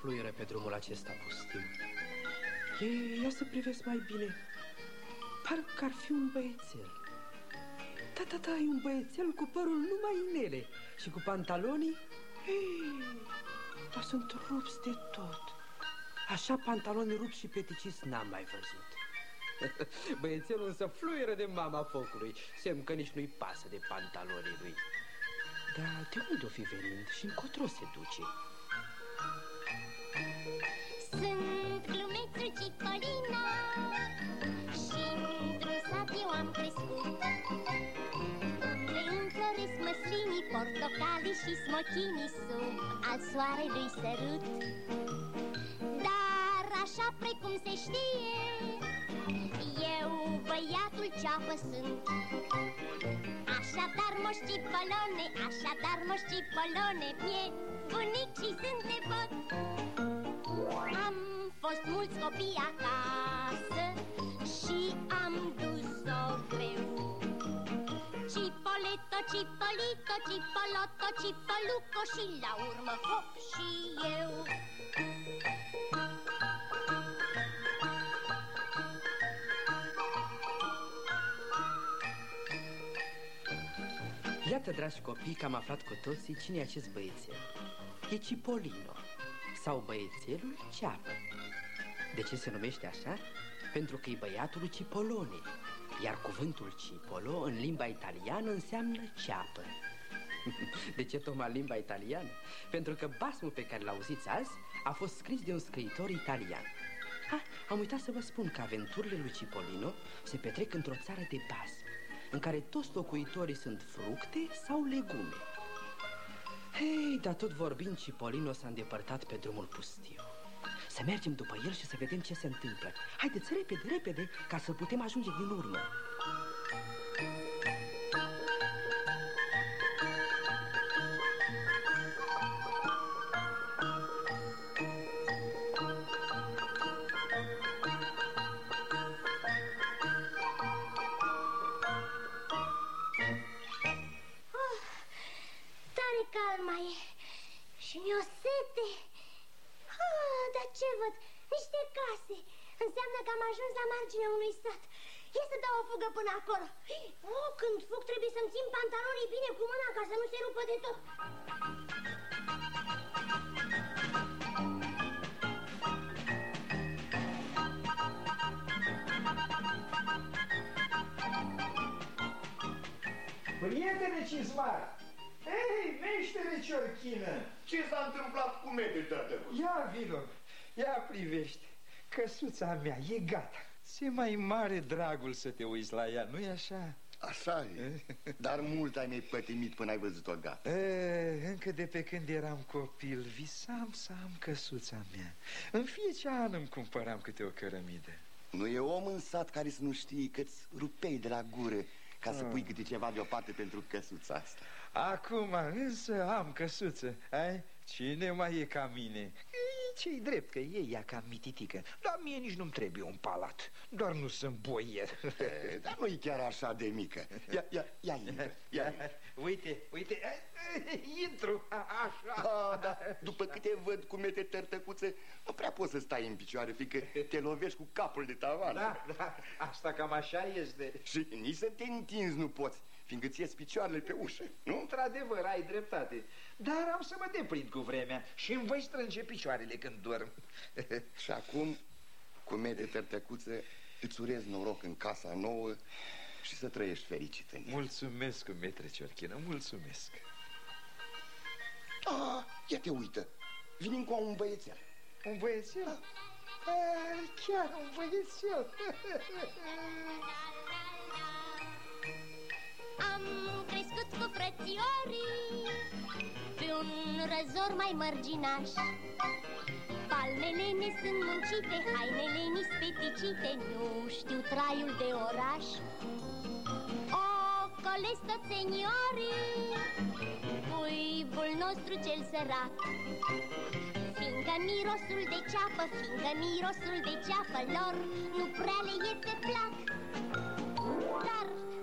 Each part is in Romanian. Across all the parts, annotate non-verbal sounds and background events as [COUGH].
Cine fluieră pe drumul acesta pustiu? E, ia să privesc mai bine. Parcă ar fi un băiețel. Da, da, da, e un băiețel cu părul numai inele Și cu pantalonii. Ei, dar sunt rupți de tot. Așa pantaloni rupți și peticiți n-am mai văzut. [LAUGHS] Băiețelul însă fluieră de mama focului Semn că nici nu-i pasă de pantalonii lui. Dar de unde o fi venind și încotro se duce? Glumețul Cipolino Și într-un sat eu am crescut. Unde înfloresc măslinii, portocalii și smochinii Sub al soarelui sărut. Dar așa precum se știe Eu băiatul ceapă sunt. Așadar moș Cipoline, așadar moș Cipoline Mie bunic și sunt nepot am fost mulți copii acasă și am dus-o greu. Cipoleto, Cipolito, Cipoloto, Cipoluco și la urmă hop și eu. Iată, dragi copii, că am aflat cu toții cine e acest băiețel. E Cipolino sau băiețelul ceapă De ce se numește așa? Pentru că e băiatul Cipolone Iar cuvântul Cipolo în limba italiană înseamnă ceapă [LAUGHS] De ce tocmai limba italiană? Pentru că basmul pe care l-auziți azi a fost scris de un scriitor italian Ah, am uitat să vă spun că aventurile lui Cipolino se petrec într-o țară de basm În care toți locuitorii sunt fructe sau legume Hei, dar tot vorbind, Cipolino s-a îndepărtat pe drumul pustiu Să mergem după el și să vedem ce se întâmplă. Haideți repede, repede, ca să putem ajunge din urmă. Tare calm mai e. Și mi-o sete. ah, Dar ce văd? Niște case Înseamnă că am ajuns la marginea unui sat Ia să dau o fugă până acolo oh, Când fug trebuie să-mi țin pantalonii bine cu mâna Ca să nu se rupă de tot Prietene Cizmar! Ei, meștere Ciorchină! Ce s-a întâmplat cu mete, tată? Ia vino, ia privește, căsuța mea e gata. Se mai mare dragul să te uiți la ea, nu-i așa? Așa e, [LAUGHS] dar mult ai mai pătimit până ai văzut-o gata. E, încă de pe când eram copil, visam să am căsuța mea. În fiecare an îmi cumpăram câte o cărămidă. Nu e om în sat care să nu știe că-ți rupei de la gură Ca să pui câte ceva deoparte pentru căsuța asta. Acum însă am căsuță ai? Cine mai e ca mine? Ce-i drept că e ea ca mititică. Dar mie nici nu-mi trebuie un palat. Doar nu sunt boier. E, Dar nu e chiar așa de mică. Ia, ia, ia, intră, ia. Uite, uite, intru Așa. Da, da. După câte văd cu mete tărtăcuțe Nu prea poți să stai în picioare Fiindcă te lovești cu capul de tavan. Da, da, asta cam așa este. Și nici să te întinzi nu poți Fiindcă ți ies picioarele pe ușă, nu? Într-adevăr, ai dreptate. Dar am să mă deprind cu vremea Și îmi voi strânge picioarele când dorm. [LAUGHS] Și acum, cu mede tărtăcuță Îți urez noroc în casa nouă Și să trăiești fericit în ea. Mulțumesc, metre Ciorchină, mulțumesc. Ah, ia te uită. Vine cu un băiețel. Un băiețel? Ah. Ah, chiar un băiețel [LAUGHS] Am crescut cu frățiorii Pe un răzor mai mărginaș. Palmele ne sunt muncite, hainele ni speticite Nu știu traiul de oraș. Ocolesc toți seniorii Cuibul nostru cel sărac. Fiindcă mirosul de ceapă, fiindcă mirosul de ceapă lor Nu prea le e pe plac. Dar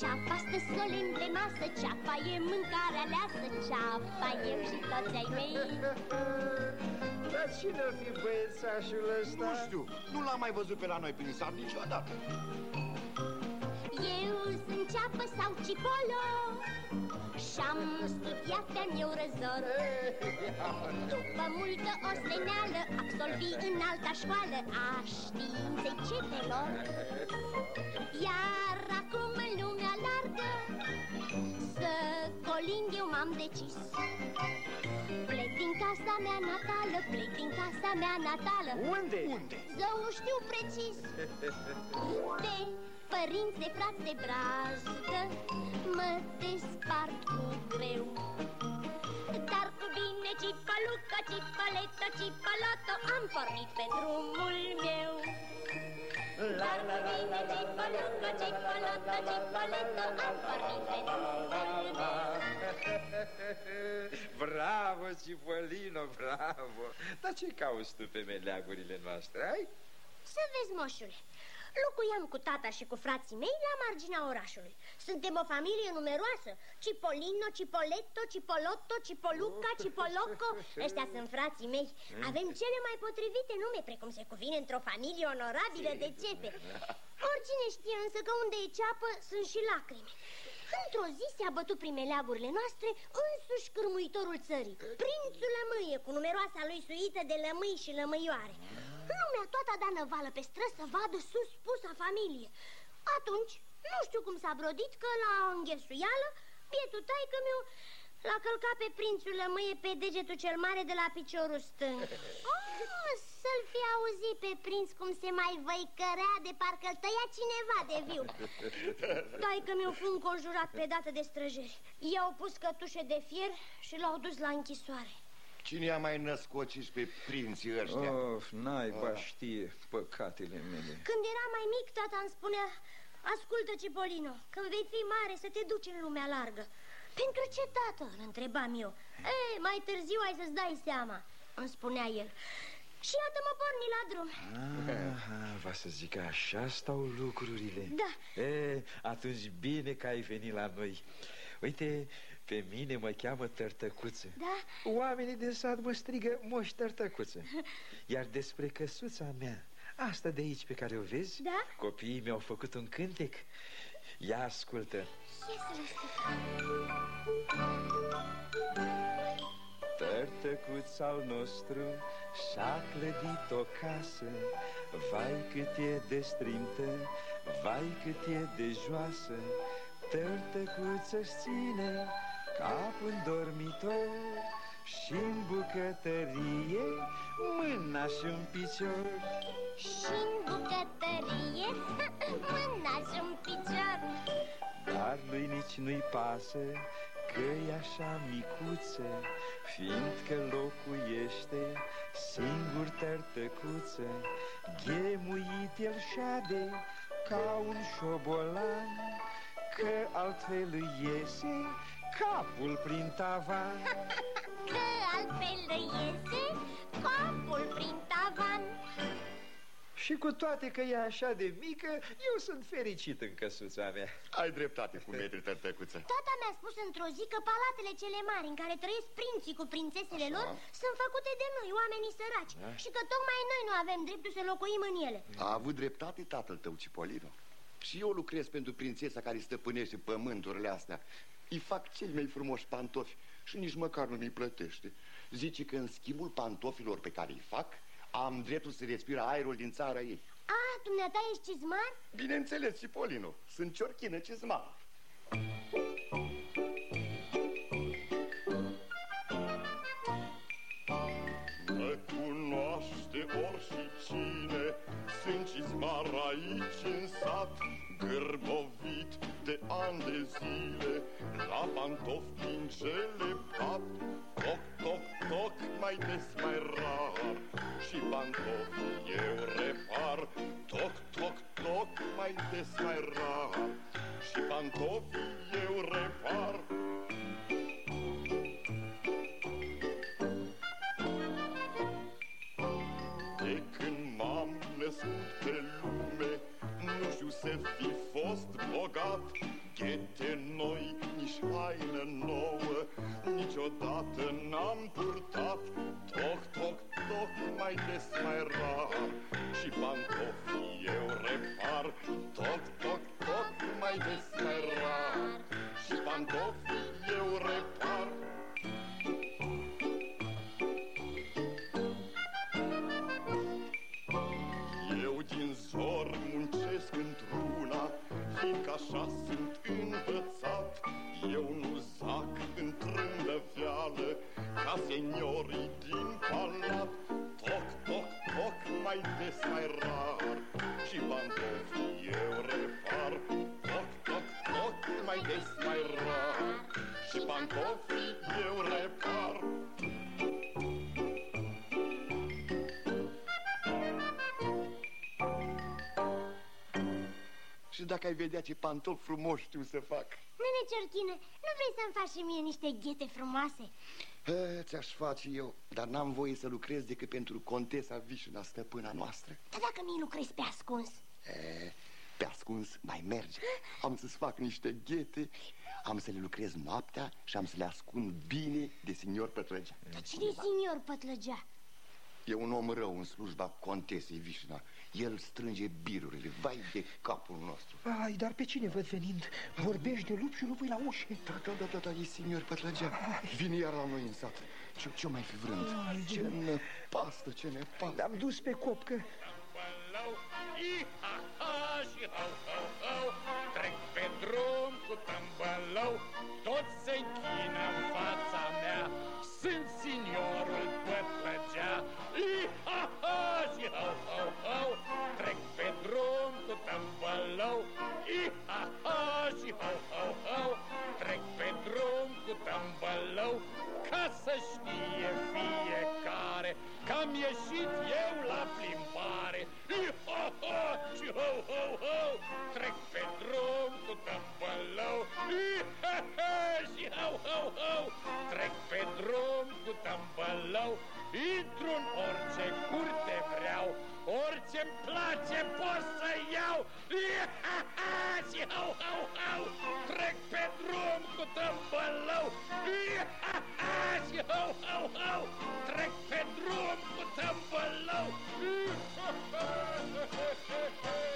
Ceapa stă solemn de masă, ceapa e mâncarea leasă Ceapa eu și toți ai mei. [LAUGHS] Dar cine o fi băiețașul ăsta? Nu știu, nu l-am mai văzut pe la noi prin sat niciodată. Eu sunt ceapă sau cipolo Și-am studiat de-am eu răzor. [LAUGHS] După multă osteneală Absolvi în alta școală. A științei cetelor Iar acum în lumea largă Să colind eu m-am decis Plec din casa mea natală Plec din casa mea natală Unde? Unde? Zău nu știu precis De părinți, de frați, de brazdă Mă despart cu greu Dar cu bine, cipălucă, cipăletă, cipălotă Am pornit pe drumul meu Dar cu bine, cipălucă, cipălotă, cipăletă Am pornit pe drumul meu Bravo, Cipolino, bravo! Dar ce cauți tu pe meleagurile noastre, ai? Să vezi, moșule, locuiam cu tata și cu frații mei la marginea orașului. Suntem o familie numeroasă. Cipolino, Cipoletto, Cipolotto, Cipoluca, Cipoloco. Ăștia sunt frații mei. Avem cele mai potrivite nume, precum se cuvine într-o familie onorabilă de cepe. Oricine știe însă că unde e ceapă sunt și lacrimi. Într-o zi se-a bătut prin meleagurile noastre însuși cârmuitorul țării, prințul lămâie, cu numeroasa lui suită de lămâi și lămâioare. Lumea toată a dat năvală pe străzi să vadă sus pusa familie. Atunci, nu știu cum s-a brodit că la înghesuială, bietul taică meu l-a călcat pe prințul lămâie pe degetul cel mare de la piciorul stâng. [LAUGHS] Oh, să-l fi auzit pe prinț cum se mai văicărea de parcă-l tăia cineva de viu. [LAUGHS] Taică meu fu înconjurat pe dată de străjeri. I-au pus cătușe de fier și l-au dus la închisoare. Cine i-a mai născociți pe prinții ăștia? Of, naiba știe păcatele mele. Când era mai mic, tata îmi spunea Ascultă, Cipolino, când vei fi mare să te duci în lumea largă Pentru ce, tată? Îl întrebam eu E, mai târziu ai să-ți dai seama Îmi spunea el Și iată mă porni la drum Aha, va să zic că așa stau lucrurile Da. e, Atunci bine că ai venit la noi Uite, pe mine mă cheamă Tărtăcuță Da? Oamenii din sat mă strigă Moș Tărtăcuță [LAUGHS] Iar despre căsuța mea Asta de aici pe care o vezi Da? Copiii mi-au făcut un cântec Ia ascultă Ce să răstic? Tărtăcuț al nostru și-a clădit o casă Vai cât e de strimtă, vai cât e de joasă Tărtăcuță își ține capul în dormitor și în bucătărie mâna și un picior. Și în bucătărie [LAUGHS] Mâna și un picior. Dar lui nici nu-i pasă că e așa micuță Fiindcă locuiește singur tărtăcuță. Ghemuit el șade ca un șobolan Că altfel îi iese capul prin tavan [LAUGHS] Că altfel îi iese capul prin tavan Și cu toate că e așa de mică, eu sunt fericit în căsuța mea Ai dreptate cu metri tărtăcuță. [LAUGHS] Tata mi-a spus într-o zi că palatele cele mari în care trăiesc prinții cu prințesele Așa. lor sunt făcute de noi, oamenii săraci Și că tocmai noi nu avem dreptul să locuim în ele A avut dreptate tatăl tău, Cipolino. Și eu lucrez pentru prințesa care stăpânește pământurile astea. Îi fac cei mai frumoși pantofi și nici măcar nu mi plătește. Zice că în schimbul pantofilor pe care îi fac, am dreptul să respir aerul din țara ei. A, dumneata ești cizmar? Bineînțeles, Cipolino, sunt ciorchină cizma. Mă cunoaște oricine Sunt cizmar aici în sat Gârbovit de ani de zile La pantofi din cele pat Toc, toc, tocmai des mai rar. Și pantofii eu repar Toc, toc, toc, mai des mai rar. Și pantofii eu repar pantofi frumoși știu să fac Nene Ciorchine, nu vrei să-mi faci și mie niște ghete frumoase? E, Ți-aș face eu, dar n-am voie să lucrez decât pentru contesa Vișina, stăpâna noastră Dar dacă mi lucrezi pe ascuns? e, Pe ascuns mai merge Am să-ți fac niște ghete Am să le lucrez noaptea și am să le ascund bine de signor Pătrăgea Dar cine e senior Pătlăgea? E un om rău în slujba contesei Vișina El strânge birurile, vai de capul nostru. Ai, dar pe cine văd venind? Vorbești de lup și lupul la ușă. Da, da, da, da, da, e signor Pătrăgea Vine iar la noi în sat. Ce, ce mai fi vrând? Ce nepastă, ce nepastă L-am dus pe copcă Tămbălău, i-ha-ha și hau-hau-hau Trec pe drum cu tămbălău Toți se închină în fața drum cu tămbălău Ca să știe fiecare Că am ieșit eu la plimbare. I-ha-ha și ho-ho-ho Trec pe drum cu tămbălău I-ha-ha și ho-ho-ho Trec pe drum cu tămbălău Intru în orice curte vreau Orice-mi place pot să iau. I-ha-ha [LAUGHS] și ho-ho-ho Trec pe drum cu tămbălău I-ha-ha [LAUGHS] și ho-ho-ho Trec pe drum cu tămbălău Ah, [LAUGHS]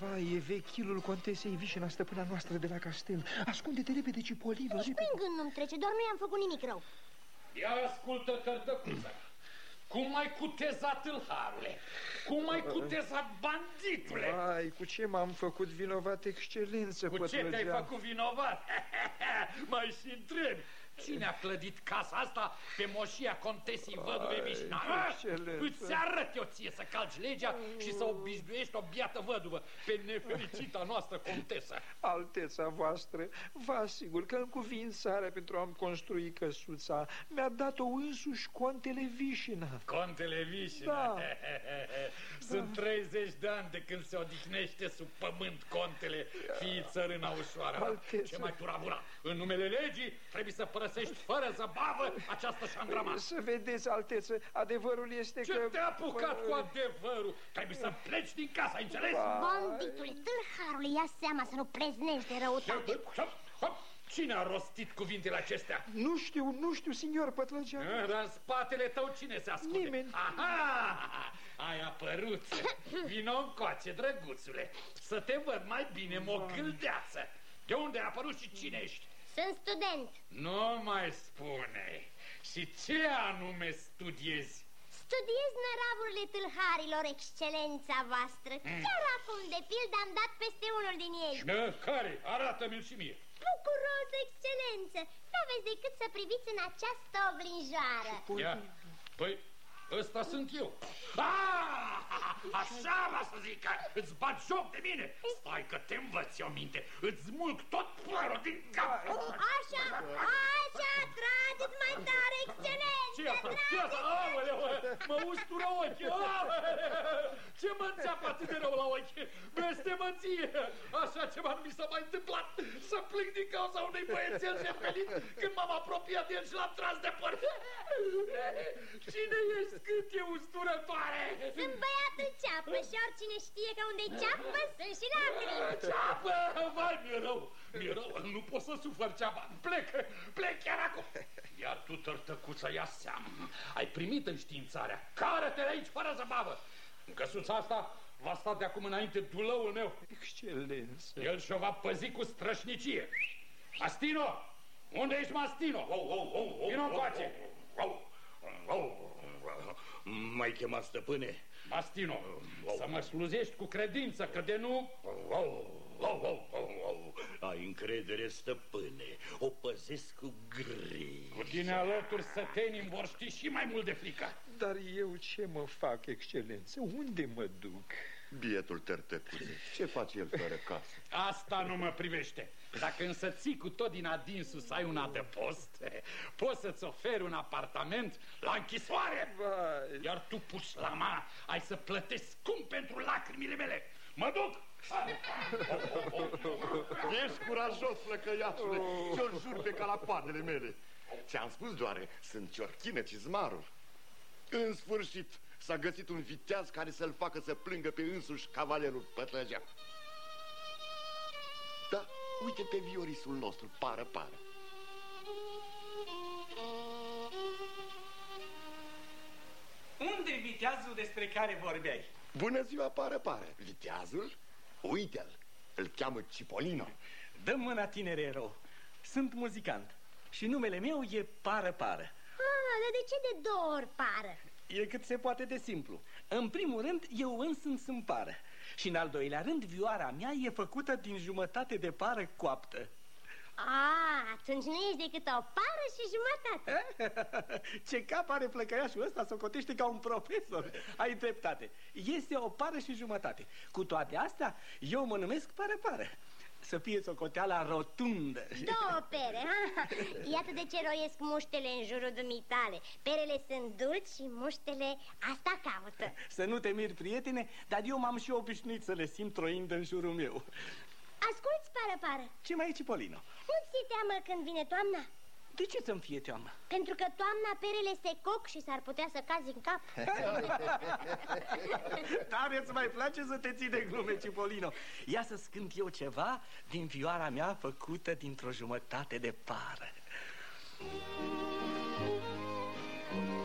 Vai, e vechilul contesei Vișina, stăpâna noastră de la castel Ascunde-te repede, Cipolino, Nici repede prin gând nu-mi trece, doar nu i-am făcut nimic rău Ia ascultă, tărdăcuță Cum ai cutezat tâlharule? Cum ai cutezat banditule? Vai, cu ce m-am făcut vinovat, excelență, Cu ce te-ai Pătrăgea? făcut vinovat? [LAUGHS] Mai și întrebi. Cine a clădit casa asta pe moșia contesii văduve Vișna? a? excelență. Îți arăt eu ție să calci legea și să obișnuiești o biată văduvă pe nefericita noastră contesă. Alteța voastră, vă asigur că în cuvințarea pentru a-mi construi căsuța mi-a dat-o însuși contele Vișina. Contele Vișina. Da. [LAUGHS] Sunt 30 de ani de când se odihnește sub pământ contele, fii țărâna ușoară. Alteță. Ce mai turabura? În numele legii trebuie să părăsești fără zăbavă această șangrama. Să vedeți, Alteță, adevărul este Ce că... te-a apucat cu adevărul? Trebuie să pleci din casa, ai înțeles? Banditule, tâlharule, ia seama să nu preznești de răutate Hop, hop. Cine a rostit cuvintele acestea? Nu știu, nu știu, signor Pătlăgea. Ah, Dar în spatele tău cine se ascunde? Nimeni. Aha! Ai apărut! Vino încoace, drăguțule! Să te văd mai bine, mogâldeață! De unde ai apărut și cine ești? Sunt student Nu mai spune! Și ce anume studiezi? Studiez năravurile tâlharilor, excelența voastră Chiar acum, de pildă, am dat peste unul din ei Bă, care? Arată-mi-l și mie! Bucuros, excelență N-aveți decât să priviți în această oglinjoară Ia, păi, ăsta sunt eu. Ah! Așa va să zică, îți bat joc de mine. Stai că te învăț eu minte, îți mulg tot părul din cap. Așa, așa, trageți mai tare, excelență! Ce asta? Ce asta? Aoleu, mă ustură ochii. Aoleu, ce mă înțeapă atât de rău la ochi? Blestemăție! Așa ceva nu mi s-a mai întâmplat. Să plâng din cauza unui băiețel jepelit când m-am apropiat de el și l-am tras de păr. Cine ești cât e usturătoare? Sunt băiatul ceapă și oricine știe că unde ceapă sunt și lacrimi. Ceapă! Vai, mi-e rău! Mi-e rău, nu pot să sufăr ceapa. Plec, plec chiar acum. Iar tu, tărtăcuță, ia seamă. Ai primit înștiințarea. Care-te de aici fără zăbavă. În căsuța asta va sta de acum înainte dulăul meu. Excelență. El și-o va păzi cu strășnicie. Mastino! Unde ești, Mastino? Vino încoace! Mai chemat stăpâne? Mastino, să mă sluzești cu credință, că de nu... Ai încredere, stăpâne, o păzesc cu griji. Cu tine alături sătenii vor ști și mai mult de frică. Dar eu ce mă fac, excelență? Unde mă duc? Bietul tărtăcuțe, ce face el fără casă? Asta nu mă privește. Dacă însă ții cu tot din adinsul să ai un adăpost, poți să-ți oferi un apartament la închisoare. Vai. Iar tu, pușlama, ai să plătești scump pentru lacrimile mele. Mă duc! Ești curajos, flăcăiașule, și-o jur pe calapanele mele. Ți-am spus doar, sunt ciorchină cizmarul. În sfârșit, s-a găsit un viteaz care să-l facă să plângă pe însuși cavalerul Pătlăgea. Da, uite pe viorisul nostru, pară, pară. Unde viteazul despre care vorbeai? Bună ziua, pară, pară. Viteazul? Uite-l, îl cheamă Cipolino. Dă mâna, tinere erou. Sunt muzicant și numele meu e Pară Pară. Ah, dar de ce de două ori pară? E cât se poate de simplu. În primul rând, eu însumi sunt pară. Și în al doilea rând, vioara mea e făcută din jumătate de pară coaptă. Ah, atunci nu ești decât o pară și jumătate. [LAUGHS] Ce cap are plăcăiașul ăsta, socotește ca un profesor. Ai dreptate. Este o pară și jumătate. Cu toate astea, eu mă numesc pară-pară. Să fie socoteala rotundă. Două pere, ha? Iată de ce roiesc muștele în jurul dumitale. Perele sunt dulci și muștele asta caută. Să nu te miri, prietene, dar eu m-am și obișnuit să le simt troind în jurul meu. Asculți, pară, pară, Ce mai e, Cipolino? nu-ți ți teamă când vine toamna? De ce să-mi fie teamă? Pentru că toamna perele se coc și s-ar putea să cazi în cap. [LAUGHS] Tare îți mai place să te ții de glume, Cipolino. Ia să scânt eu ceva din vioara mea făcută dintr-o jumătate de pară. Eu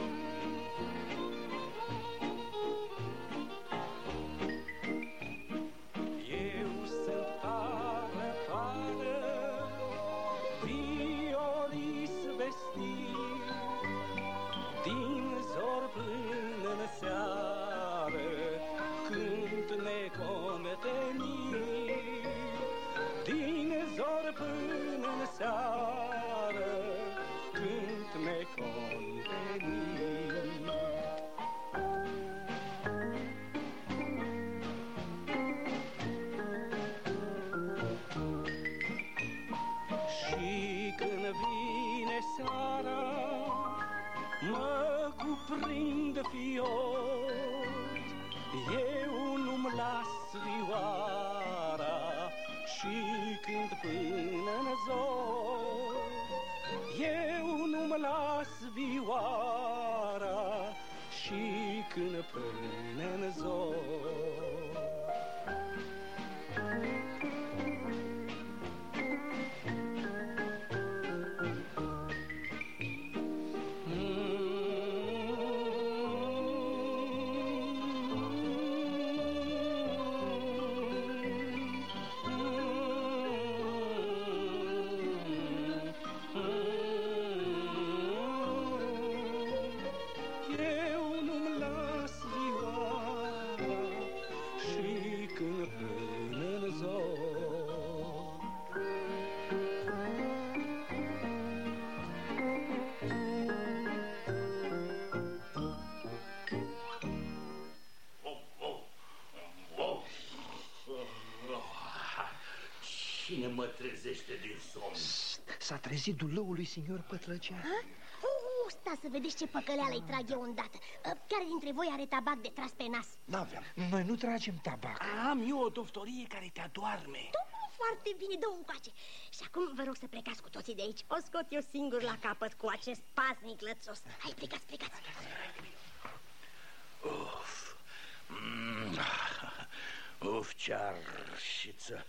trezește din somn. S-a trezit dulăul lui signor Pătrăcea. Ha? Uh, sta să vedeți ce păcăleală îi trag eu îndată. Uh, Care dintre voi are tabac de tras pe nas? N-aveam. Noi nu tragem tabac. Am eu o doftorie care te adorme. Tocmai foarte bine, dă un coace. Și acum vă rog să plecați cu toții de aici. O scot eu singur la capăt cu acest pasnic lățos. Hai, plecați, plecați. Uf, mm, uf, ce arșiță.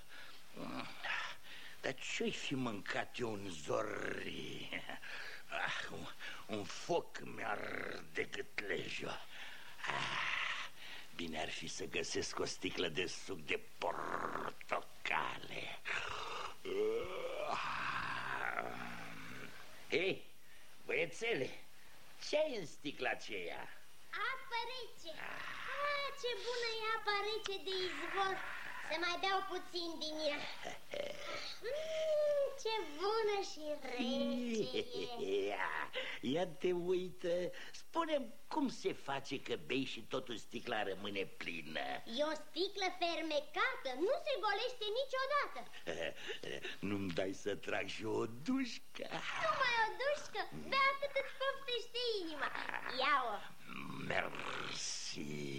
Mm, Dar ce-i fi mâncat eu în zori? [LAUGHS] Ah, un, un foc mi-arde gâtlejul. Ah, bine ar fi să găsesc o sticlă de suc de portocale. Ah. Hei, băiețele, ce ai în sticla aceea? Apă rece. Ah, ce bună e apa rece de izvor. Să mai beau puțin din ea. Mm, ce bună și rece e. Ia, ia te uită, spune cum se face că bei și totul sticla rămâne plină? E o sticlă fermecată, nu se golește niciodată. [LAUGHS] Nu-mi dai să trag și o dușcă? Numai o dușcă, bea cât îți poftește inima. Ia-o. Mersi.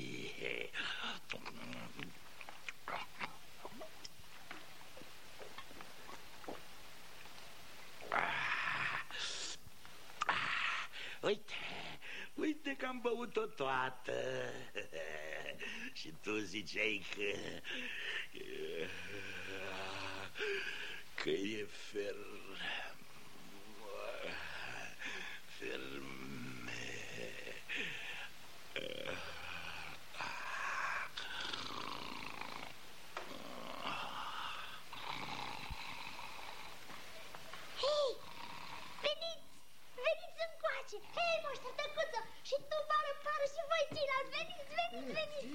Ah, ah, Uite, uite că am băut-o toată. [LAUGHS] Și tu ziceai că... Că e fer... Ferme... Hei, veniți, veniți încoace. Hei, moștă tăcuță, și tu, pară, pară, și voi ceilalți, veniți, veniți, veniți.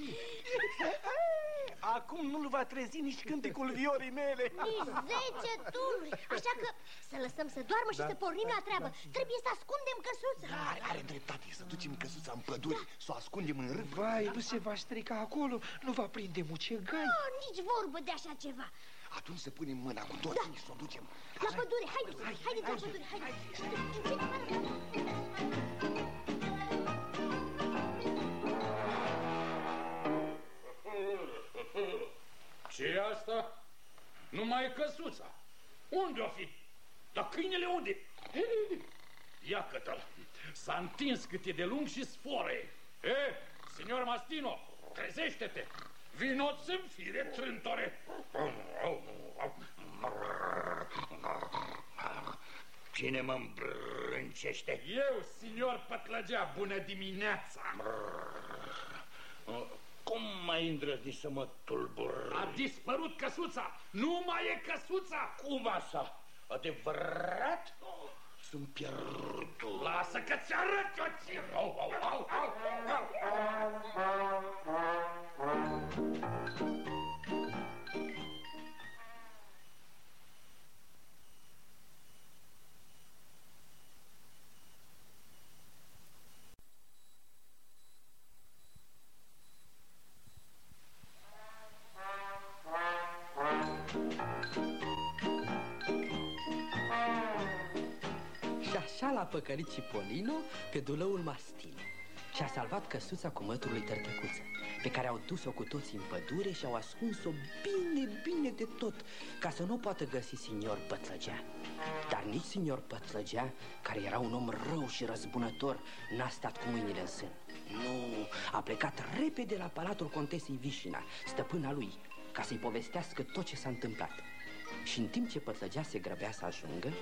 Acum nu-l va trezi nici cântecul viorii mele. Nici zece tururi, așa că să lăsăm să doarmă și să pornim la treabă. Trebuie să ascundem căsuța. Are, are dreptate, să ducem căsuța în pădure, să o ascundem în râp. Vai, nu se va strica acolo, nu va prinde mucegai. Oh, nici vorbă de așa ceva. Atunci să punem mâna cu toții și să o ducem. La pădure, haideți, haideți la pădure, haideți. Ce e asta? Numai e căsuța. Unde o fi? Dar câinele unde? Ia că S-a întins cât e de lung și sfore. E, signor Mastino, trezește-te! Vino să-mi fire, trântore! Cine mă îmbrâncește? Eu, signor Pătlăgea, bună dimineața! Cum mai îndrăzni să mă tulbur? A dispărut căsuța! Nu mai e căsuța! Cum așa? Adevărat? Sunt pierdut. Lasă că ți arăt eu ție! Au, au, au, au, Și l-a păcălit Cipolino pe dulăul Mastino și a salvat căsuța cu mătul lui Tărtăcuță pe care au dus-o cu toții în pădure și au ascuns-o bine, bine de tot ca să nu poată găsi signor Pătlăgea. Dar nici signor Pătlăgea, care era un om rău și răzbunător, n-a stat cu mâinile în sân. Nu, a plecat repede la palatul contesei Vișina, stăpâna lui, ca să-i povestească tot ce s-a întâmplat. Și în timp ce Pătlăgea se grăbea să ajungă,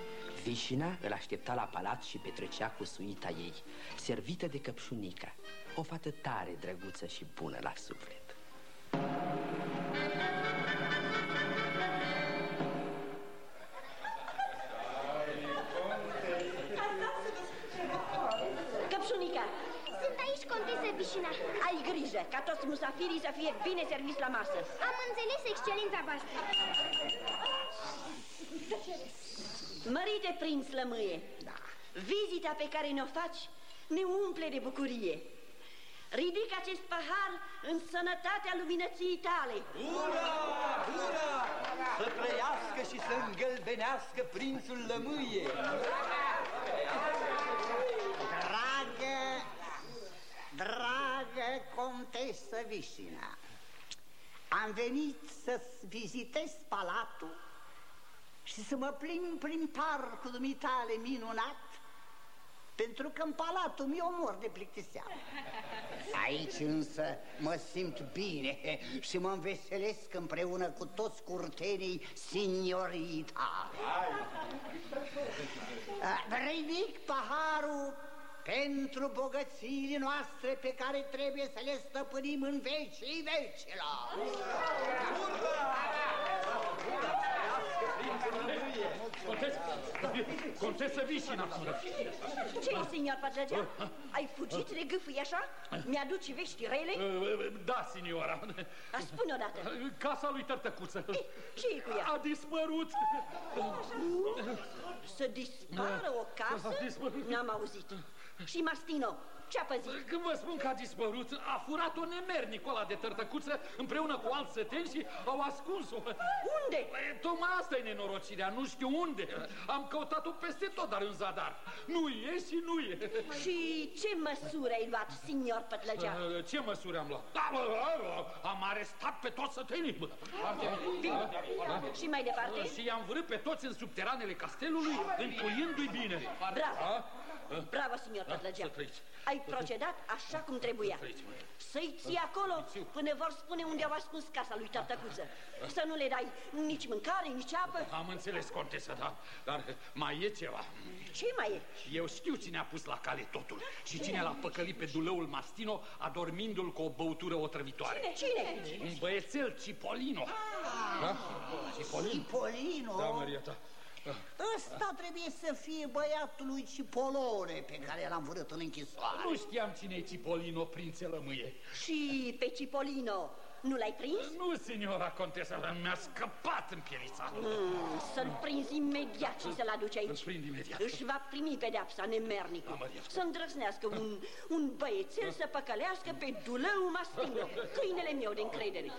Vișina îl aștepta la palat și petrecea cu suita ei, servită de căpșunica, o fată tare drăguță și bună la suflet. Căpșunica, Sunt aici, contesă Vișina. ai grijă ca toți musafirii să fie bine serviți la masă. Am înțeles, excelența voastră. Mărite prinț lămâie, vizita pe care ne-o faci ne umple de bucurie. Ridic acest pahar în sănătatea luminăției tale. Ura! Ura! Să trăiască și să îngălbenească prințul lămâie! Dragă, dragă contesă Vișina, am venit să vizitez palatul și să mă plimb prin parcul dumitale minunat, pentru că în palatul meu mor de plictiseală. Aici însă mă simt bine și mă înveselesc împreună cu toți curtenii signorita. Ridic paharul pentru bogățiile noastre pe care trebuie să le stăpânim în vecii vecilor. Contesă, contesă Vișina. Ce e, signor Pătrăgea? Ai fugit de gâfâi așa? Mi-aduci vești rele? Da, signora. A, spune odată. Casa lui Tărtăcuță. ce e cu ea? A dispărut. Să dispară o casă? A dispărut. N-am auzit. Și Mastino, ce-a păzit? Când vă spun că a dispărut, a furat-o nemernicul ăla de tărtăcuță împreună cu alți săteni și au ascuns-o. Unde? E, tocmai asta e nenorocirea, nu știu unde. Am căutat-o peste tot, dar în zadar. Nu e și nu e. Și ce măsură ai luat, signor Pătlăgea? Ce măsuri am luat? Da, bă, am arestat pe toți sătenii. bă. Am Bine. Și mai departe? Și i-am vărât pe toți în subteranele castelului, încuiindu-i bine. Bravo! Bravo, signor Pătlăgea. Ai procedat așa cum trebuia. Să-i ții acolo până vor spune unde au ascuns casa lui Tărtăcuță. Să nu le dai nici mâncare, nici apă. Am înțeles, contesă, da, dar mai e ceva. Ce mai e? Eu știu cine a pus la cale totul și cine l-a păcălit pe dulăul Mastino adormindu-l cu o băutură otrăvitoare. Cine? Cine? Un băiețel, Cipolino. Da? Cipolino? Cipolino? Da, Maria ta. Ăsta trebuie să fie băiatul lui Cipolone pe care l-am vărât în închisoare. Nu știam cine e Cipolino, prințe lămâie. Și pe Cipolino nu l-ai prins? Nu, signora contesă, mi-a scăpat în pielița. Mm, Să-l prinzi imediat și să-l aduci aici. Îl prind imediat. Își va primi pedeapsa nemernicul. Da, Maria. Să îndrăznească un, un băiețel să păcălească pe dulău Mastino, câinele meu de încredere.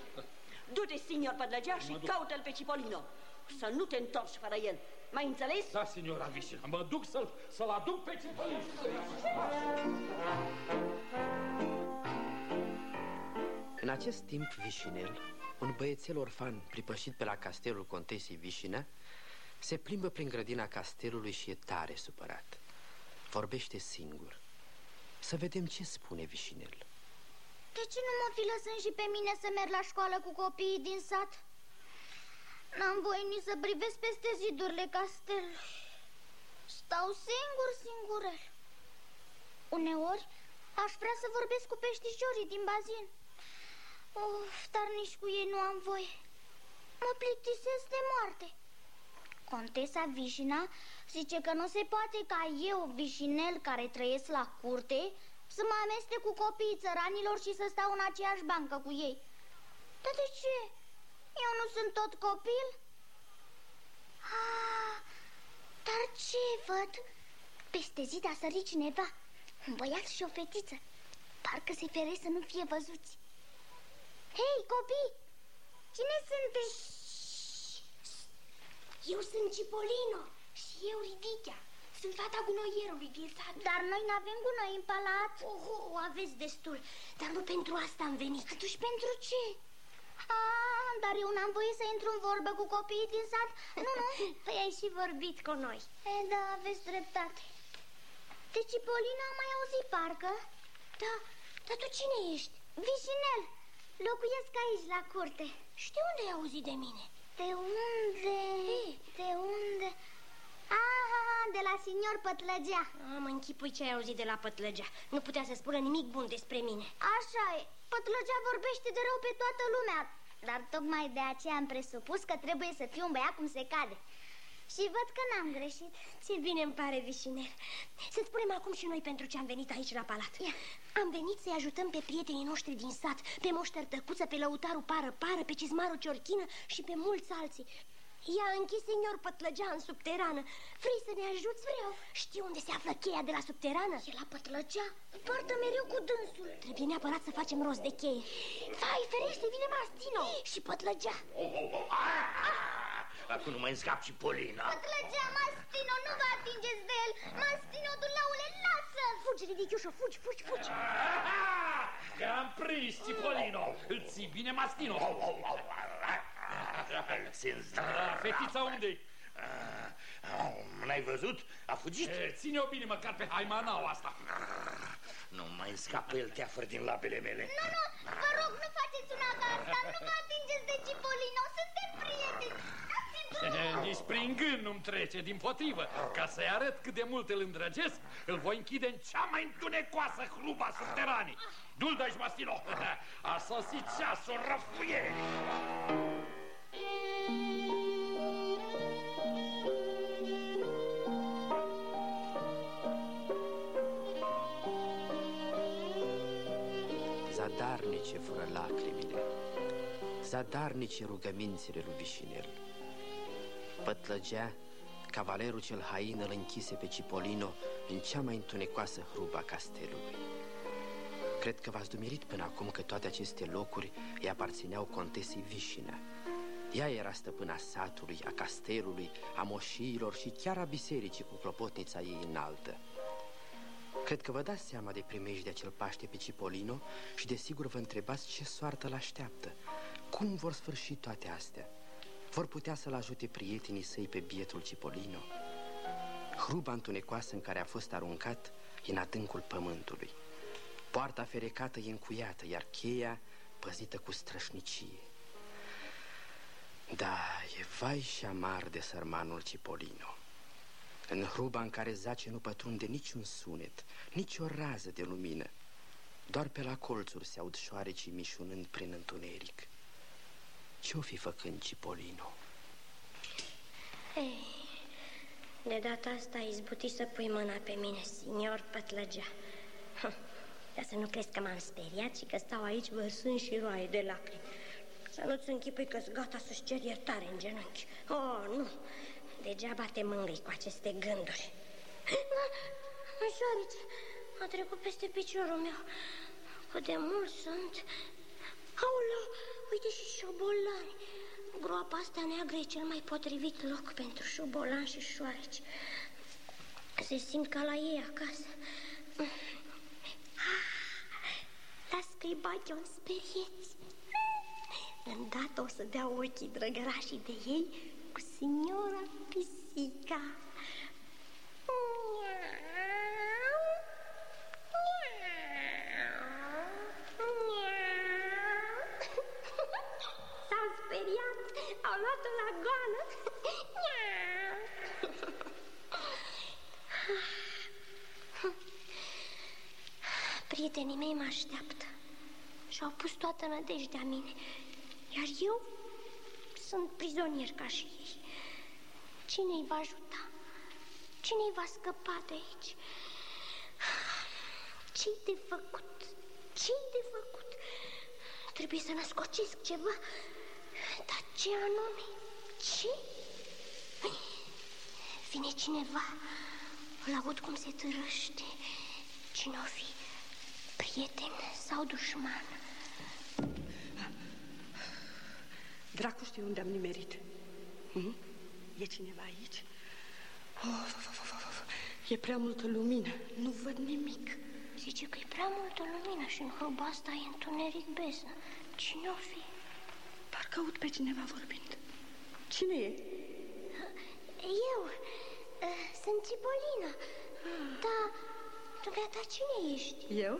Du-te, signor Pădlăgea, și caută-l pe Cipolino. Să nu te întorci fără el. Mai înțeles? Da, signora Vișina, mă duc să-l să aduc pe Cipolino. În acest timp, Vișinel, un băiețel orfan pripășit pe la castelul contesei Vișina, se plimbă prin grădina castelului și e tare supărat. Vorbește singur. Să vedem ce spune Vișinel. De ce nu mă fi lăsând și pe mine să merg la școală cu copiii din sat? N-am voie nici să privesc peste zidurile castelului. Stau singur, singurel. Uneori aș vrea să vorbesc cu peștișorii din bazin. Of, dar nici cu ei nu am voie. Mă plictisesc de moarte. Contesa Vișina zice că nu se poate ca eu, Vișinel, care trăiesc la curte, să mă amestec cu copiii țăranilor și să stau în aceeași bancă cu ei. Dar de ce? Eu nu sunt tot copil? Ah, dar ce văd? Peste zid a sărit cineva, un băiat și o fetiță. Parcă se fere să nu fie văzuți. Hei, copii! Cine sunteți? Eu sunt Cipolino și eu Ridichea. Sunt fata gunoierului din sat. Dar noi nu avem gunoi în palat. Oh, oh, oh, aveți destul. Dar nu pentru asta am venit. Atunci pentru ce? Ah, dar eu n-am voie să intru în vorbă cu copiii din sat. Nu, nu. [LAUGHS] Păi ai și vorbit cu noi. E, da, aveți dreptate. De Cipolino am mai auzit parcă? Da, dar tu cine ești? Vișinel. Locuiesc aici, la curte. Și de unde ai auzit de mine? De unde? De unde? Ah, de la signor Pătlăgea. Am închipui ce ai auzit de la Pătlăgea. Nu putea să spună nimic bun despre mine. Așa e. Pătlăgea vorbește de rău pe toată lumea. Dar tocmai de aceea am presupus că trebuie să fiu un băiat cum se cade. Și văd că n-am greșit. Ce bine îmi pare, Vișiner. Să spunem acum și noi pentru ce am venit aici la palat. Ia. Am venit să-i ajutăm pe prietenii noștri din sat, pe moșter tăcuță, pe lăutarul pară-pară, pe cizmarul ciorchină și pe mulți alții. I-a închis senior Pătlăgea în subterană. Vrei să ne ajuți? Vreau. Știi unde se află cheia de la subterană? E la Pătlăgea. Poartă mereu cu dânsul. Trebuie neapărat să facem rost de cheie. Vai, ferește, vine Mastino. Și Pătlăgea. Oh, oh, oh. Ah! Acum nu mai scap și Polina. Pătlăgea, Mastino, nu vă atingeți de el. Mastino, dulaule, lasă! Fugi, ridichiușo, fugi, fugi, fugi. Că-am prins, Cipolino. Îl ții bine, Mastino. Oh, oh, oh. Fetița unde N-ai văzut? A fugit? Ține-o bine măcar pe haimanaua asta. Nu mai scapă el teafăr din labele mele. Nu, nu, vă rog, nu faceți una ca asta. Nu vă atingeți de Cipolino. Suntem prieteni. Nici prin gând nu-mi trece, din potrivă. Ca să-i arăt cât de mult îl îndrăgesc, îl voi închide în cea mai întunecoasă hruba subteranii. Du-l de Mastino! [LAUGHS] A sosit ceasul răfuie! Zadarnice fură lacrimile, zadarnice rugămințile lui Vișinel. Pătlăgea, cavalerul cel hain îl închise pe Cipolino în cea mai întunecoasă hruba castelului. Cred că v-ați dumirit până acum că toate aceste locuri îi aparțineau contesei Vișina. Ea era stăpâna satului, a castelului, a moșiilor și chiar a bisericii cu clopotnița ei înaltă. Cred că vă dați seama de de acel Paște pe Cipolino și desigur vă întrebați ce soartă l-așteaptă. Cum vor sfârși toate astea? Vor putea să-l ajute prietenii săi pe bietul Cipolino? Hruba întunecoasă în care a fost aruncat e în adâncul pământului. Poarta ferecată e încuiată, iar cheia păzită cu strășnicie. Da, e vai și amar de sărmanul Cipolino. În hruba în care zace nu pătrunde niciun sunet, nici o rază de lumină. Doar pe la colțuri se aud șoarecii mișunând prin întuneric. Ce-o fi făcând Cipolino? Ei, de data asta ai izbutit să pui mâna pe mine, signor Pătlăgea. Dar să nu crezi că m-am speriat și că stau aici vărsând și roaie de lacrimi. Să nu-ți închipui că-s gata să-și cer iertare în genunchi. Oh, nu, degeaba te mângâi cu aceste gânduri. Șoarice, a trecut peste piciorul meu. Cât de mult sunt. Aoleu, uite și șobolani. Groapa asta neagră e cel mai potrivit loc pentru șobolani și șoareci. Se simt ca la ei acasă. Las că-i bagi un sperieți. Îndată o să dea ochii drăgărașii de ei cu signora pisica. S-au speriat, au luat-o la goană. Prietenii mei mă așteaptă și-au pus toată nădejdea mine, iar eu sunt prizonier ca și ei. Cine îi va ajuta? Cine îi va scăpa de aici? Ce-i de făcut? Ce-i de făcut? Trebuie să născocesc ceva. Dar ce anume? Ce? Vine cineva. Îl aud cum se târăște. Cine o fi? Prieten sau dușman? Dracu știu unde am nimerit. Hmm? E cineva aici? Of, of, of, of. E prea multă lumină. Nu văd nimic. Zice că e prea multă lumină și în hruba asta e întuneric beznă. Cine o fi? Parcă aud pe cineva vorbind. Cine e? Eu. Sunt Cipolina. Ah. Da, dumneata cine ești? Eu?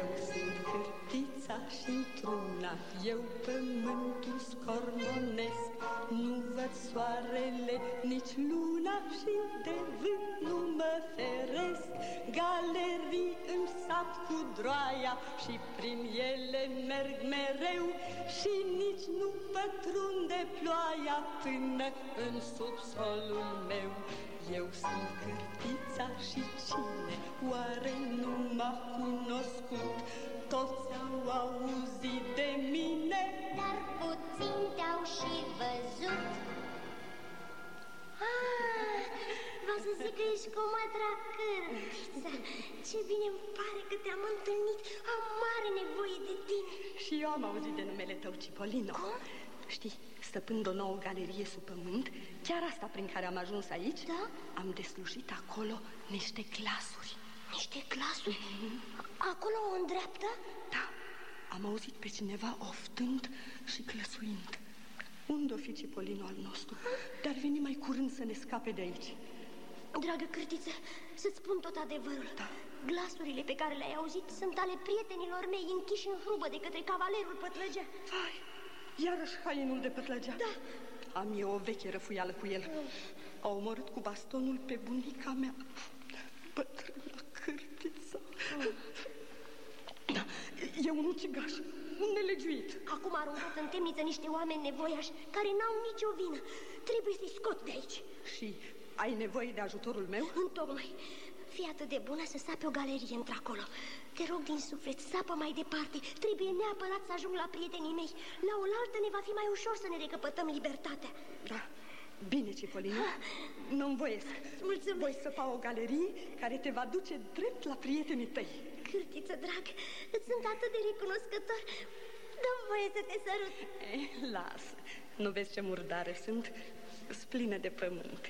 Eu sunt cârtița și într-una, eu pământul scormonesc. Nu văd soarele, nici luna și de vânt nu mă feresc. Galerii în sat cu droaia și prin ele merg mereu și nici nu pătrunde ploaia până în subsolul meu. Eu sunt cârtița și cine? Oare nu m-a cunoscut? Toți te-au auzit de mine? Dar puțin te-au și văzut. Ah, va să zic că ești cu mătra cârtița Ce bine îmi pare că te-am întâlnit. Am mare nevoie de tine. Și eu am auzit de numele tău, Cipolino Cum? Știi, stăpând o nouă galerie sub pământ Chiar asta prin care am ajuns aici Da? Am deslușit acolo niște clasuri Niște clasuri? Acolo în dreapta? Da, am auzit pe cineva oftând și clăsuind unde o fi Cipolino al nostru? Dar veni mai curând să ne scape de aici. Dragă cârtiță, să-ți spun tot adevărul. Da. Glasurile pe care le-ai auzit sunt ale prietenilor mei închiși în hrubă de către cavalerul Pătlăgea. Vai, iarăși hainul de Pătlăgea? Da. Am eu o veche răfuială cu el. A omorât cu bastonul pe bunica mea, bătrâna cârtiță. Da, e un ucigaș, un nelegiuit. Acum a aruncat în temniță niște oameni nevoiași care n-au nicio vină. Trebuie să-i scot de aici. Și ai nevoie de ajutorul meu? Întocmai. Fii atât de bună să sapi o galerie într-acolo. Te rog din suflet, sapă mai departe. Trebuie neapărat să ajung la prietenii mei. La oaltă ne va fi mai ușor să ne recăpătăm libertatea. Da. Bine, Cipolino, nu-mi voiesc. Mulțumesc. Voi săpa o galerie care te va duce drept la prietenii tăi. Cârtiță, drag, îți sunt atât de recunoscător. Dă-mi voie să te sărut. Eh, lasă, nu vezi ce murdare sunt? Splină de pământ.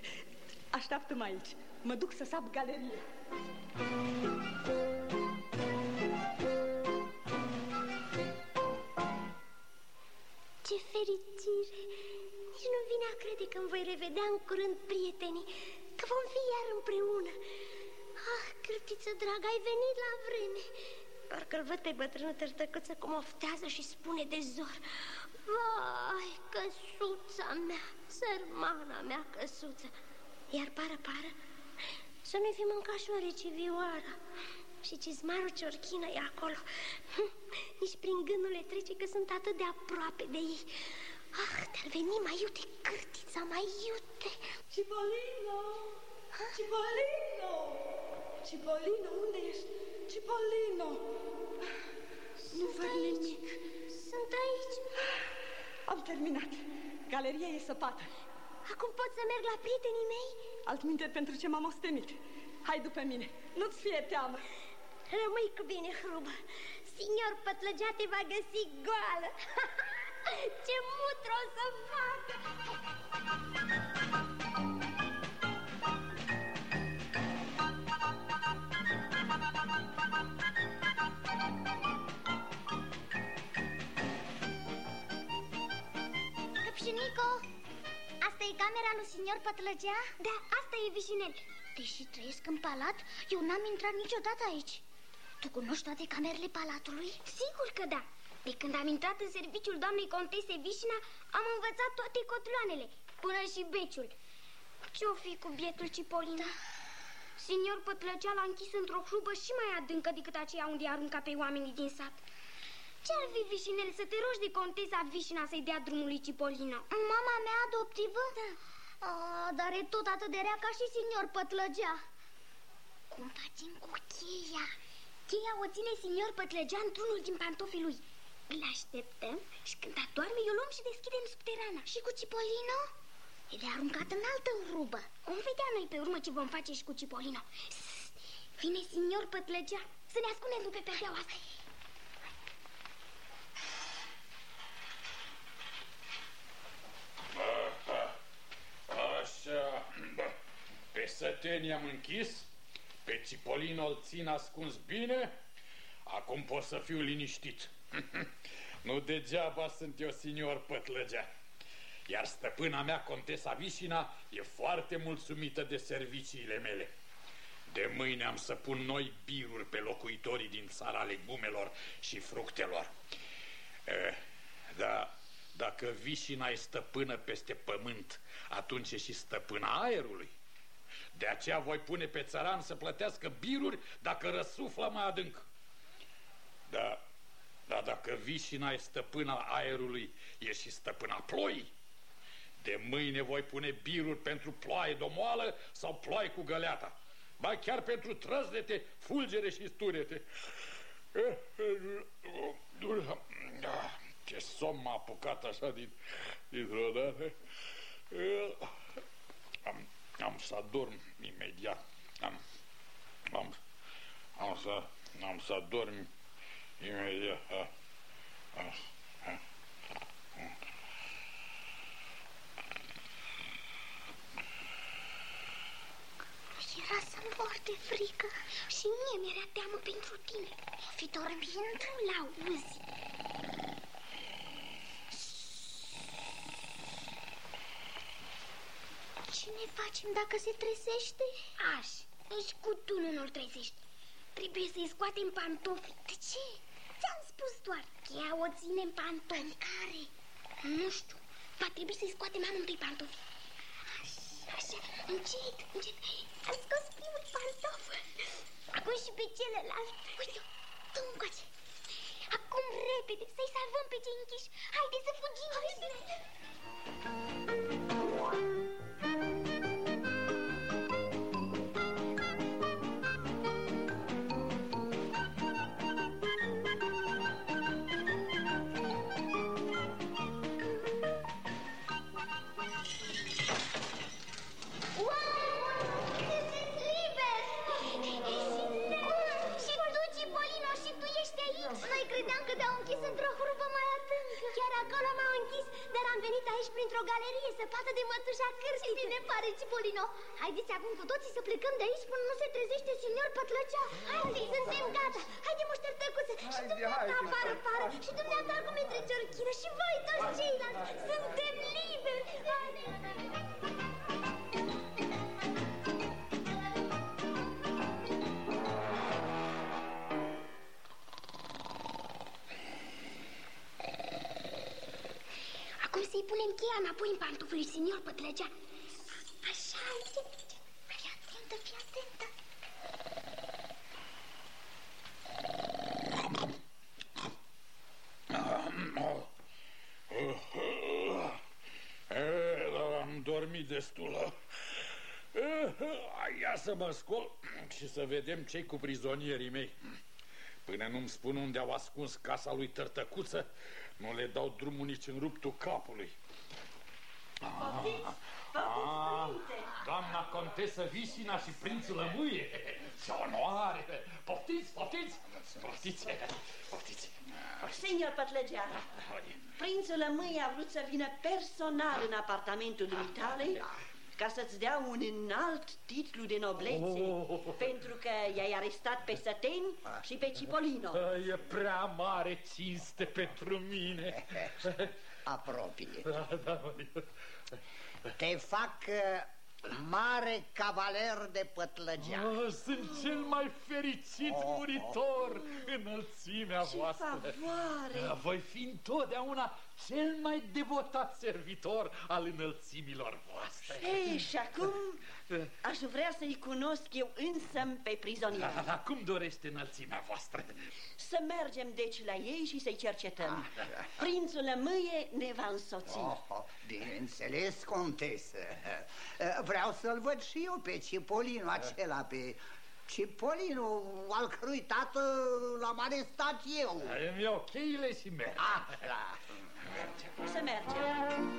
Așteaptă-mă aici. Mă duc să sap galerie. Ce fericire! Nici nu vine a crede că îmi voi revedea în curând prietenii, că vom fi iar împreună. Ah, cârtiță dragă, ai venit la vreme. Parcă-l văd pe bătrânul tărtăcăță cum oftează și spune de zor. Vai, căsuța mea, sărmana mea căsuță. Iar pară, pară, să nu-i fi mâncat și o recivioară. Și cizmarul ciorchină e acolo. [LAUGHS] Nici prin gândul le trece că sunt atât de aproape de ei. Ah, dar veni mai iute, cârtița, mai iute. Cipolino! Cipolino! Cipolino, unde ești? Cipolino! Nu văd nimic. Sunt aici. Am terminat. Galeria e săpată. Acum pot să merg la prietenii mei? Altminte, pentru ce m-am ostenit. Hai după mine, nu-ți fie teamă. Rămâi cu bine, hrubă. Signor Pătlăgea te va găsi goală. [LAUGHS] Ce mutru o să fac! Camera lui signor Pătlăgea? Da, asta e Vișinel. Deși trăiesc în palat, eu n-am intrat niciodată aici. Tu cunoști toate camerele palatului? Sigur că da. De când am intrat în serviciul doamnei contese Vișina, am învățat toate cotloanele, până și beciul. Ce-o fi cu bietul Cipolin? Da. Signor Pătlăcea l-a închis într-o hrubă și mai adâncă decât aceea unde arunca pe oamenii din sat. Ce-ar fi, Vișinel, să te rogi de contesa Vișina să-i dea drumul lui Cipolino? Mama mea adoptivă? Da. A, dar e tot atât de rea ca și signor Pătlăgea. Cum facem cu cheia? Cheia o ține signor Pătlăgea într-unul din pantofii lui. Îl așteptăm și când adorme, eu luăm și deschidem subterana. Și cu Cipolino? E de aruncat în altă rubă. Vom vedea noi pe urmă ce vom face și cu Cipolino. Vine signor Pătlăgea să ne ascundem după perdeaua asta. Așa, pe săteni am închis, pe Cipolino îl țin ascuns bine, acum pot să fiu liniștit. [LAUGHS] nu degeaba sunt eu senior pătlăgea. Iar stăpâna mea, contesa Vișina, e foarte mulțumită de serviciile mele. De mâine am să pun noi biruri pe locuitorii din țara legumelor și fructelor. Eh, da, dacă Vișina e stăpână peste pământ, atunci e și stăpâna aerului. De aceea voi pune pe țăran să plătească biruri dacă răsuflă mai adânc. Da, dar dacă Vișina e stăpâna aerului, e și stăpâna ploii. De mâine voi pune biruri pentru ploaie domoală sau ploaie cu găleata. Ba chiar pentru trăznete, fulgere și sturete. Ce somn m-a apucat așa din, dintr-o dată. Am, am să dorm imediat. Am, am, am să, am să dorm imediat. Era să-mi foarte frică și mie mi-era teamă pentru tine. O fi dormind la auzi. Ce ne facem dacă se trezește? Aș, nici cu tu nu-l trezești. Trebuie să-i scoatem pantofi. De ce? Ți-am spus doar. Cheia o ține în pantofi. În care? Nu știu. Va trebui să-i scoatem amândoi pantofi. Așa, încet, încet. Am scos primul pantof. Acum și pe celălalt. Uite, tu încoace. Acum repede, să-i salvăm pe cei închiși. Haide să fugim. Haide. thank you printr-o galerie săpată de mătușa cârșii. Bine pare, Cipolino. Haideți acum cu toții să plecăm de aici până nu se trezește senior Pătlăcea. Haide, suntem gata. Haide, moștertăcuță. Și dumneata apară, apară. Și dumneata acum între ciorchină. Și voi toți ceilalți. Suntem liberi. Haide. Acum să-i punem cheia înapoi în pantoful senior Pătlăgea. Așa, uite, uite. Fii atentă, fii atentă. Am dormit destul. Ia să mă scol și să vedem ce cu prizonierii mei. Până nu-mi spun unde au ascuns casa lui Tărtăcuță, nu le dau drumul nici în ruptul capului. Poftiți, Ah, poftiți, doamna contesă Visina și prințul Lămâie. Ce onoare! Poftiți, poftiți! Poftiți, poftiți! Senior Pătlăgea, prințul Lămâie a vrut să vină personal în apartamentul dumitale ca să-ți dea un înalt titlu de noblețe, Oh. pentru că i-ai arestat pe Săteni și pe Cipolino. E prea mare cinste pentru mine. [LAUGHS] Apropie. Da, da, Te fac uh, mare cavaler de pătlăgea. Oh, sunt cel mai fericit muritor înălțimea Ce voastră. favoare! Voi fi întotdeauna cel mai devotat servitor al înălțimilor voastre. Ei, și acum aș vrea să-i cunosc eu însă pe prizonieri. Cum dorește înălțimea voastră? Să mergem deci la ei și să-i cercetăm. Prințul Lămâie ne va însoți. Oh, oh, bineînțeles, contesă. Uh, Vreau să-l văd și eu pe Cipolinu acela, pe Cipolinu, al cărui tată l-am arestat eu. Îmi iau cheile și merg. Așa. Să mergem.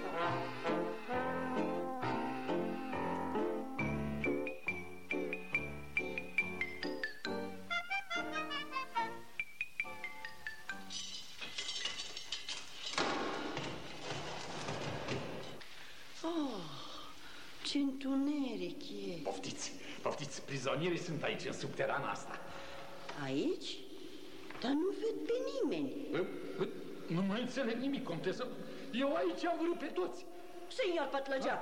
Ce întuneric e. Poftiți, poftiți, prizonierii sunt aici, în subterana asta. Aici? Dar nu ved pe nimeni. Nu mai înțeleg nimic, contesă. Eu aici am vrut pe toți. Senior Pătlăgea,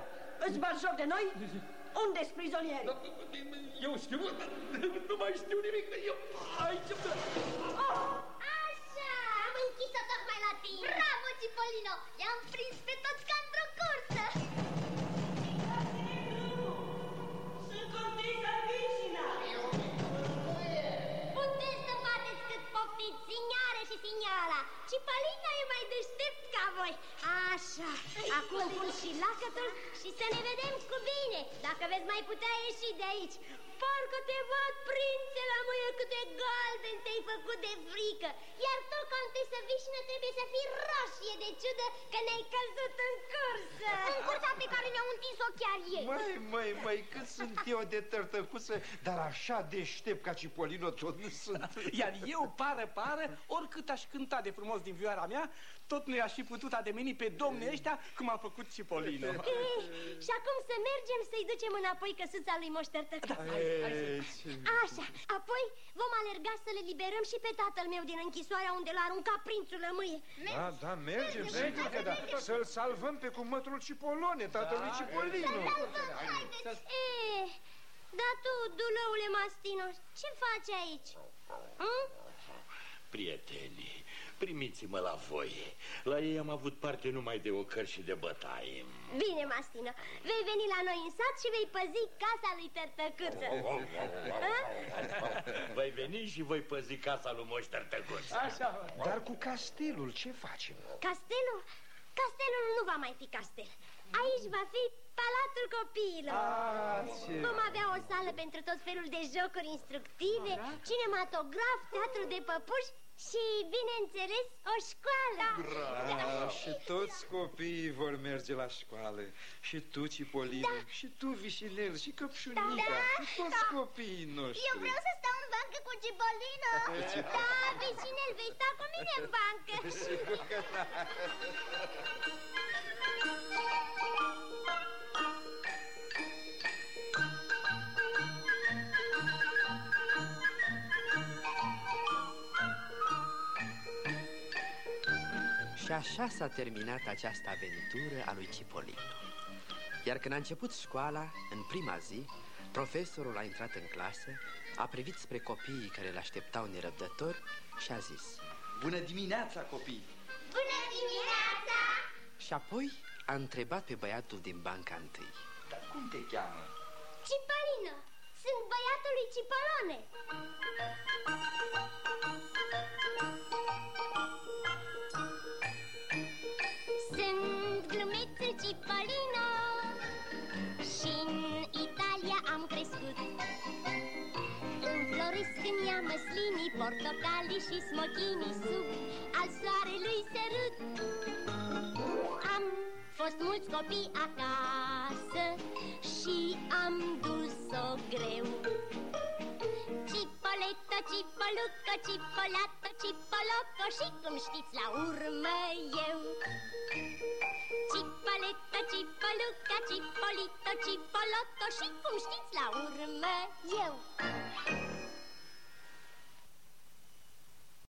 îți bat joc de noi? Unde-s prizonieri? Eu știu, nu mai știu nimic. Eu aici... Așa, am închis-o tocmai la tine. Bravo, Cipolino! I-am prins pe toți ca într-o cursă. Signala. Cipolino e mai deștept ca voi. Așa, acum pun și lacătul și să ne vedem cu bine. Dacă veți mai putea ieși de aici. Parcă te văd, prințe, la mâie cât de galben te-ai făcut de frică Iar tu, contesă Vișină, trebuie să fii roșie de ciudă Că ne-ai căzut în cursă În cursa pe care ne-au întins-o chiar ei Măi, măi, măi, cât sunt eu de tărtăcuță Dar așa deștept ca Cipolino tot nu sunt Iar eu, pară, pară, oricât aș cânta de frumos din vioara mea Tot nu i-aș fi putut ademeni pe domnii ăștia cum a făcut Cipolino Ei, [LAUGHS] Și acum să mergem să-i ducem înapoi căsuța lui Moș Tărtăcuț Așa, apoi vom alerga să le liberăm și pe tatăl meu din închisoarea unde l-a aruncat prințul lămâie Da, da, mergem, sigur că da. Să-l salvăm pe cumătrul Cipolone, tatălui Cipolino E, dar tu, dulăule Mastino, ce faci aici? Hm? Prieteni, primiți-mă la voi. La ei am avut parte numai de ocări și de bătaie. Bine, Mastino, vei veni la noi în sat și vei păzi casa lui Tărtăcuță Voi veni și voi păzi casa lui Moș Tărtăcuț. Așa, Dar cu castelul ce facem? Castelul? Castelul nu va mai fi castel Aici va fi Palatul Copiilor Ah, ce... Vom avea o sală pentru tot felul de jocuri instructive Cinematograf, teatru de păpuși și, bineînțeles, o școală. Ah, și toți copiii vor merge la școală. Și tu, Cipolino, și tu, Vișinel, și Căpșunica Da, Și toți copiii noștri. Eu vreau să stau în bancă cu Cipolino [LAUGHS] Da, vecinel, vei sta cu mine în bancă. Sigur că da așa s-a terminat această aventură a lui Cipolino. Iar când a început școala, în prima zi, profesorul a intrat în clasă, a privit spre copiii care îl așteptau nerăbdători și a zis Bună dimineața, copii! Bună dimineața! Și apoi a întrebat pe băiatul din banca întâi Dar cum te cheamă? Cipolino, sunt băiatul lui Cipolone Sunt glumețul Cipolino și în Italia am crescut. Înfloresc în ea măslinii, portocalii și smochinii sub al soarelui sărut. Am fost mulți copii acasă și am dus-o greu. Cipoleto, cipoluco, cipolato, cipoloco și cum știți la urmă eu. Cipoleto, cipoluca, cipolito, cipoloto și cum știți la urmă eu.